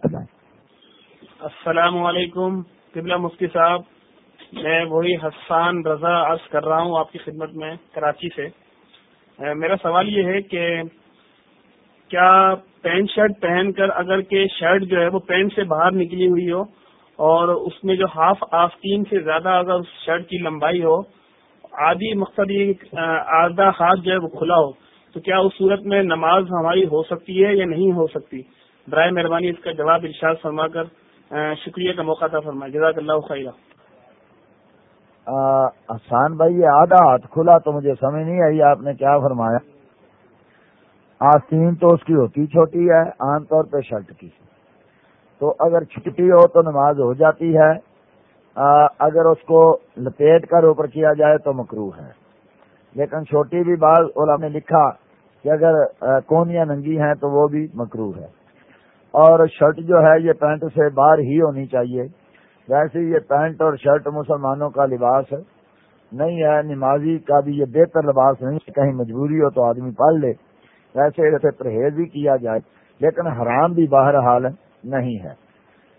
السلام علیکم، قبلہ مفتی صاحب، میں وہی حسان رضا عرض کر رہا ہوں آپ کی خدمت میں کراچی سے۔ میرا سوال یہ ہے کہ کیا پینٹ شرٹ پہن کر اگر کہ شرٹ جو ہے وہ پینٹ سے باہر نکلی ہوئی ہو اور اس میں جو ہاف آستین سے زیادہ اگر اس شرٹ کی لمبائی ہو، آدھی مقصد یہ آدھا ہاتھ جو ہے وہ کھلا ہو، تو کیا اس صورت میں نماز ہماری ہو سکتی ہے یا نہیں ہو سکتی؟ برائے مہربانی اس کا جواب ارشاد فرما کر شکریہ کا موقع تھا فرمائے۔ جزاک اللہ خیرہ حسان بھائی، یہ آدھا ہاتھ کھلا تو مجھے سمجھ نہیں آئی آپ نے کیا فرمایا۔ آستین تو اس کی ہوتی چھوٹی ہے، عام طور پہ شرٹ کی۔ تو اگر چھٹی ہو تو نماز ہو جاتی ہے۔ اگر اس کو لپیٹ کر اوپر کیا جائے تو مکرو ہے۔ لیکن چھوٹی بھی بعض علماء نے لکھا کہ اگر کونیاں ننگی ہیں تو وہ بھی مکرو ہے۔ اور شرٹ جو ہے یہ پینٹ سے باہر ہی ہونی چاہیے۔ ویسے یہ پینٹ اور شرٹ مسلمانوں کا لباس نہیں ہے، نمازی کا بھی یہ بہتر لباس نہیں کہیں مجبوری ہو تو آدمی پڑھ لے۔ ویسے ایسے پرہیز بھی کیا جائے۔ لیکن حرام بھی باہر حال نہیں ہے۔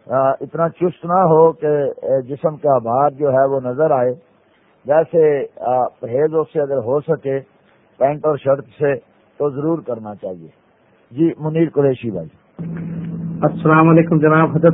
اتنا چست نہ ہو کہ جسم کا بھار جو ہے وہ نظر آئے۔ ویسے پرہیز اس سے اگر ہو سکے پینٹ اور شرٹ سے تو ضرور کرنا چاہیے۔ جی منیر قریشی بھائی۔ السلام علیکم جناب حضرت